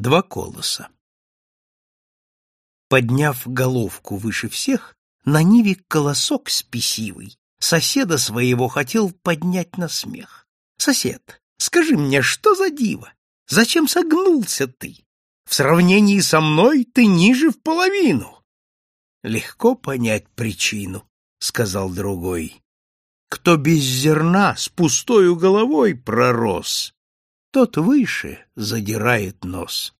два колоса. Подняв головку выше всех, на ниве колосок спесивый соседа своего хотел поднять на смех. «Сосед, скажи мне, что за диво? Зачем согнулся ты? В сравнении со мной ты ниже в половину». «Легко понять причину», — сказал другой. «Кто без зерна с пустою головой пророс, тот выше задирает нос.